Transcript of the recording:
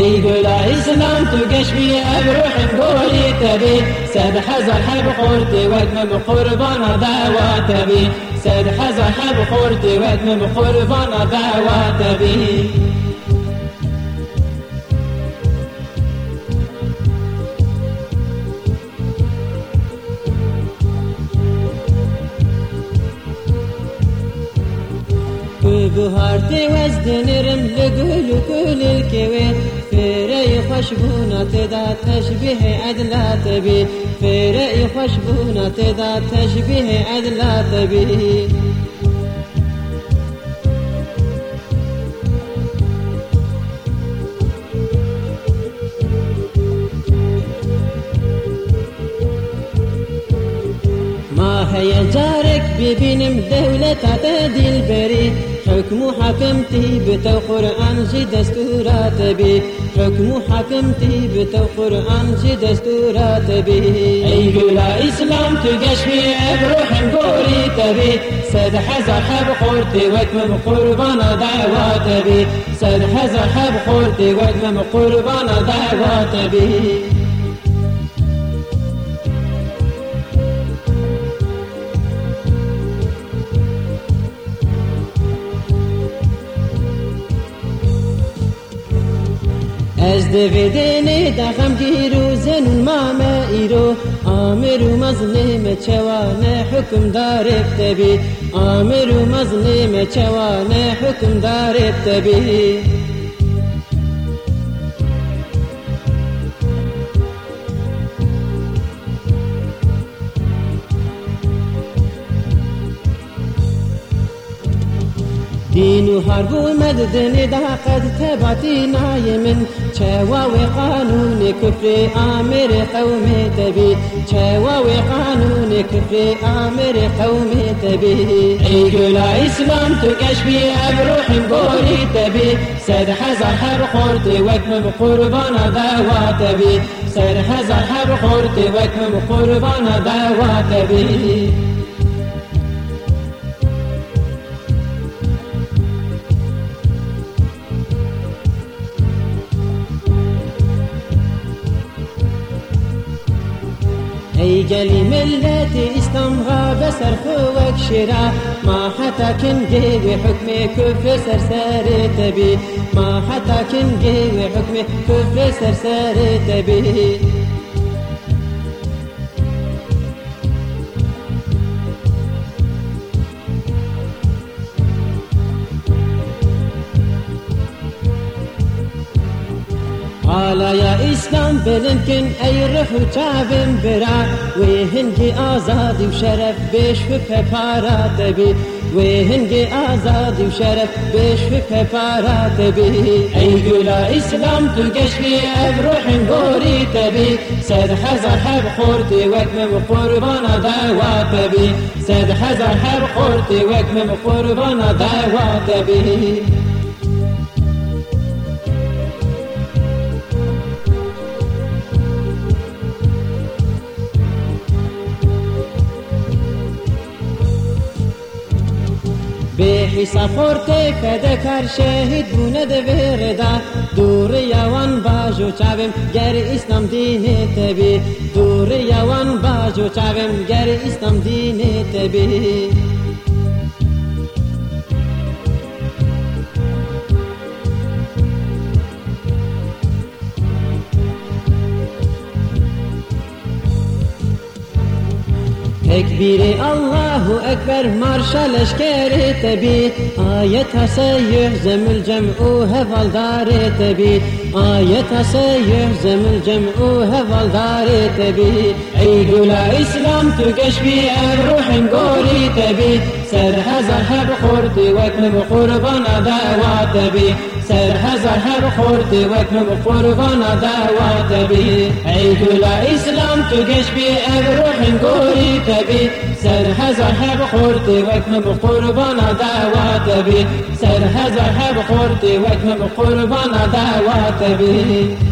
گل إسلام تو گشمی أبروح گوری تبی صد هزار حب خورتی ودم بقربان دعوات بی صد هزار حب خورتی ودم بقربان دعوات بی بهارتي وزدنرم لقول كل الكوي فيري خشبونا تدا تشبيه عدلا تبي فيري خشبونا تدا تشبيه عدلا تبي ما هي جارك ببينم دولة تعتدي البريد حكم حكمتي بتو قرآن جي دستورات بي حكم حكمتي بتو قرآن دستورات بي أي قولا إسلام تقشمي بروح قوري تبي. سد حزر حب قورتي وكم قربان دعوات بي سد حزر حب قورتي وكم قربان دعوات بي از دویدن دخم غمگیرو زنون مامه ایرو آمرو مظلم چوانه حکم دار تبی آمرو مظلم چوانه حکم دار تبی دين وحرب ومدد ده قد تبعتي نايم شوا وقانون كفر آمر قوم تبي شوا وقانون كفر آمر قوم اي قولا اسلام تكشفي بروح بوري تبي سد حزر حر خورتي وكم قربان دعوة تبي سد حزر حر خورتي وكم قربان دعوة تبي گلی ملت اسلام غاب سرخوك شرا. ما حتى كن جيب حكم كف سرسار تبي. ما حتى كن جيب حكم كف سرسار تبي. قال يا إسلام بلنكن أي رفو تعبن برا. وهنجي آزادي وشرف بيش في بفارا تبي وهنجي آزادي وشرف بيش في بفارا تبي أي قولا إسلام تلقش في بروح نقوري تبي سيد حزر حب خورتي وكم قربانا دعوة تبي سيد حزر حب خورتي وكم قربانا دعوة تبي بحساب خورته فدکر شهید بونه ده وردا دور یوان باجو چاوم گر اسلام دین تبی. دور یوان باجو چاوم گر اسلام دین تبی. تكبير الله أكبر مارشال أشكار تبي. آية سيهزم الجمع هفال دار تبي. آية سيهزم الجمع هفال دار تبي. أي قولا إسلام تقش بي الروح نقوري تبي. سر هزار هب خورتي وكم قربان دعوات تبي. سر هزار هب خورتي وكم قربان دعوات تبي. أي قولا إسلام تقش بي الروح نقوري تبي. سر هزار هب خورتي وكم قربان دعوات تبي سر هزار هب خورتي وكم قربان دعوات تبي